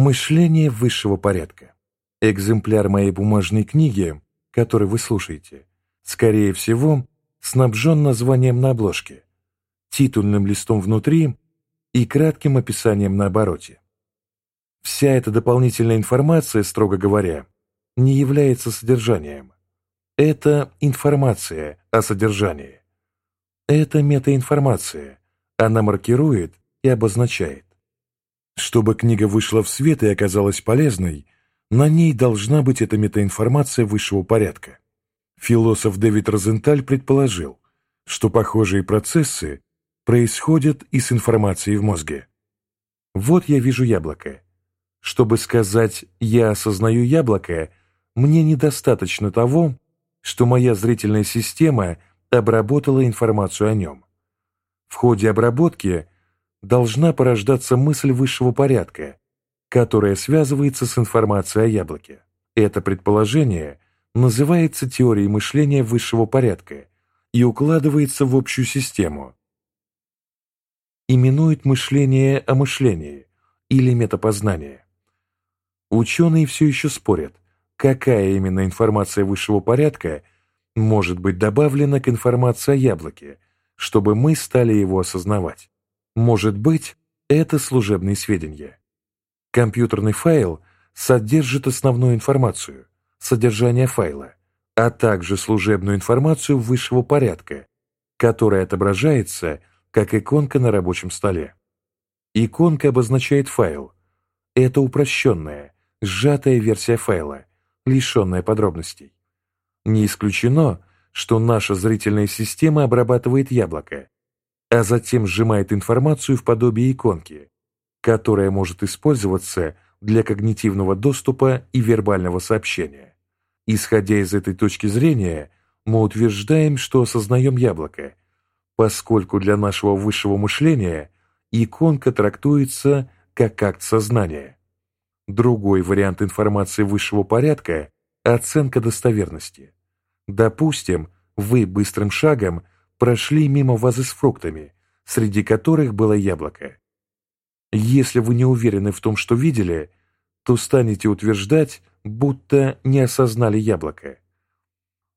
Мышление высшего порядка. Экземпляр моей бумажной книги, который вы слушаете, скорее всего, снабжен названием на обложке, титульным листом внутри и кратким описанием на обороте. Вся эта дополнительная информация, строго говоря, не является содержанием. Это информация о содержании. Это метаинформация. Она маркирует и обозначает. Чтобы книга вышла в свет и оказалась полезной, на ней должна быть эта метаинформация высшего порядка. Философ Дэвид Розенталь предположил, что похожие процессы происходят и с информацией в мозге. Вот я вижу яблоко. Чтобы сказать «я осознаю яблоко», мне недостаточно того, что моя зрительная система обработала информацию о нем. В ходе обработки должна порождаться мысль высшего порядка, которая связывается с информацией о яблоке. Это предположение называется теорией мышления высшего порядка и укладывается в общую систему. Именует мышление о мышлении или метапознание. Ученые все еще спорят, какая именно информация высшего порядка может быть добавлена к информации о яблоке, чтобы мы стали его осознавать. Может быть, это служебные сведения. Компьютерный файл содержит основную информацию, содержание файла, а также служебную информацию высшего порядка, которая отображается как иконка на рабочем столе. Иконка обозначает файл. Это упрощенная, сжатая версия файла, лишенная подробностей. Не исключено, что наша зрительная система обрабатывает яблоко, а затем сжимает информацию в подобие иконки, которая может использоваться для когнитивного доступа и вербального сообщения. Исходя из этой точки зрения, мы утверждаем, что осознаем яблоко, поскольку для нашего высшего мышления иконка трактуется как акт сознания. Другой вариант информации высшего порядка – оценка достоверности. Допустим, вы быстрым шагом прошли мимо вазы с фруктами, среди которых было яблоко. Если вы не уверены в том, что видели, то станете утверждать, будто не осознали яблоко.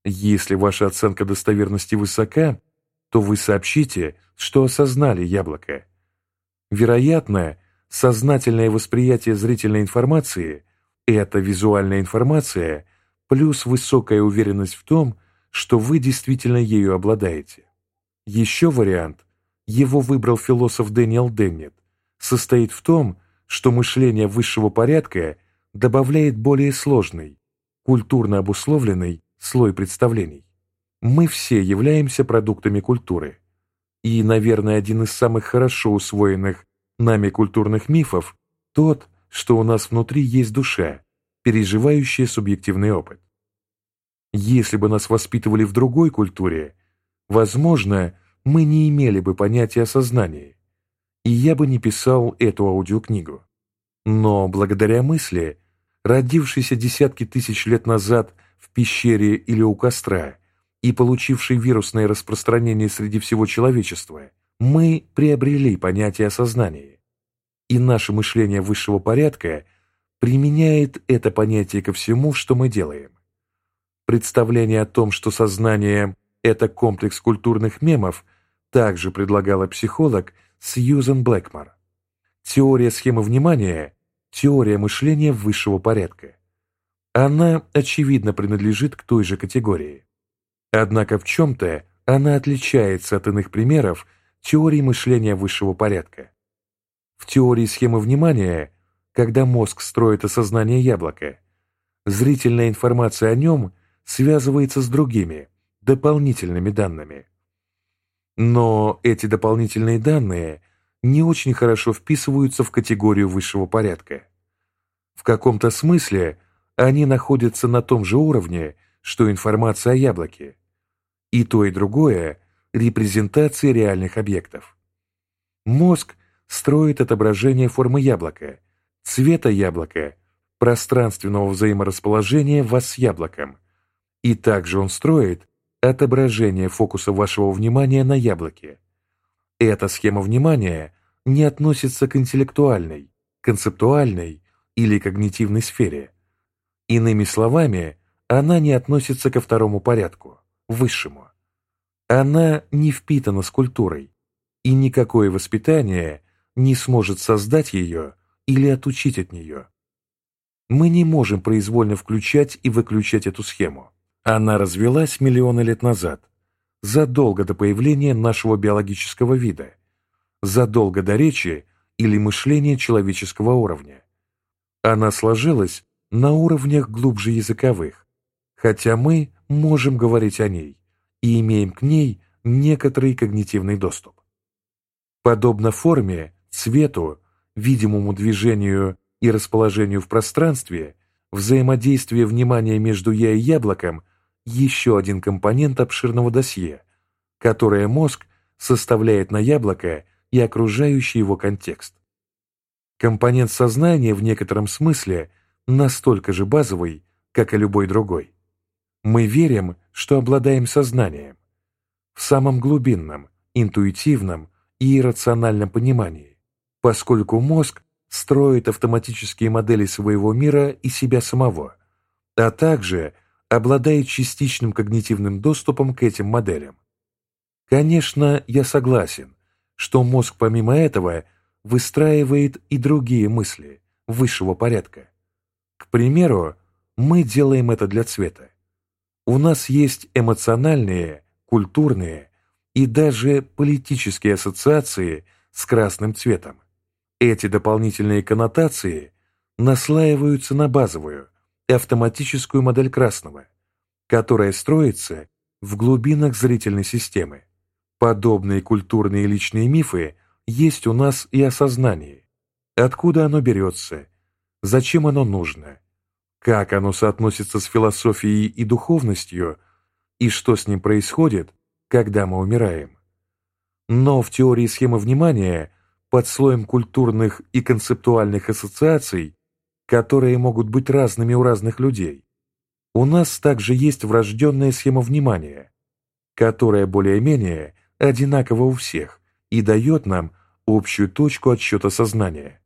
Если ваша оценка достоверности высока, то вы сообщите, что осознали яблоко. Вероятно, сознательное восприятие зрительной информации – это визуальная информация плюс высокая уверенность в том, что вы действительно ею обладаете. Еще вариант, его выбрал философ Дэниел Деннет, состоит в том, что мышление высшего порядка добавляет более сложный, культурно обусловленный слой представлений. Мы все являемся продуктами культуры. И, наверное, один из самых хорошо усвоенных нами культурных мифов тот, что у нас внутри есть душа, переживающая субъективный опыт. Если бы нас воспитывали в другой культуре, возможно, мы не имели бы понятия о сознании, и я бы не писал эту аудиокнигу. Но благодаря мысли, родившейся десятки тысяч лет назад в пещере или у костра и получившей вирусное распространение среди всего человечества, мы приобрели понятие о сознании. И наше мышление высшего порядка применяет это понятие ко всему, что мы делаем. Представление о том, что сознание – это комплекс культурных мемов, также предлагала психолог Сьюзен Блэкмор. Теория схемы внимания – теория мышления высшего порядка. Она, очевидно, принадлежит к той же категории. Однако в чем-то она отличается от иных примеров теории мышления высшего порядка. В теории схемы внимания, когда мозг строит осознание яблока, зрительная информация о нем связывается с другими, дополнительными данными. Но эти дополнительные данные не очень хорошо вписываются в категорию высшего порядка. В каком-то смысле они находятся на том же уровне, что информация о яблоке. И то, и другое – репрезентации реальных объектов. Мозг строит отображение формы яблока, цвета яблока, пространственного взаиморасположения вас с яблоком. И также он строит отображение фокуса вашего внимания на яблоке. Эта схема внимания не относится к интеллектуальной, концептуальной или когнитивной сфере. Иными словами, она не относится ко второму порядку, высшему. Она не впитана с культурой, и никакое воспитание не сможет создать ее или отучить от нее. Мы не можем произвольно включать и выключать эту схему. Она развелась миллионы лет назад, задолго до появления нашего биологического вида, задолго до речи или мышления человеческого уровня. Она сложилась на уровнях глубже языковых, хотя мы можем говорить о ней и имеем к ней некоторый когнитивный доступ. Подобно форме, цвету, видимому движению и расположению в пространстве, взаимодействие внимания между «я» и яблоком – еще один компонент обширного досье, которое мозг составляет на яблоко и окружающий его контекст. Компонент сознания в некотором смысле настолько же базовый, как и любой другой. Мы верим, что обладаем сознанием. В самом глубинном, интуитивном и иррациональном понимании, поскольку мозг строит автоматические модели своего мира и себя самого, а также обладает частичным когнитивным доступом к этим моделям. Конечно, я согласен, что мозг помимо этого выстраивает и другие мысли высшего порядка. К примеру, мы делаем это для цвета. У нас есть эмоциональные, культурные и даже политические ассоциации с красным цветом. Эти дополнительные коннотации наслаиваются на базовую, автоматическую модель красного, которая строится в глубинах зрительной системы. Подобные культурные и личные мифы есть у нас и о сознании. Откуда оно берется, зачем оно нужно, как оно соотносится с философией и духовностью, и что с ним происходит, когда мы умираем. Но в теории схемы внимания – под слоем культурных и концептуальных ассоциаций, которые могут быть разными у разных людей, у нас также есть врожденная схема внимания, которая более-менее одинакова у всех и дает нам общую точку отсчета сознания.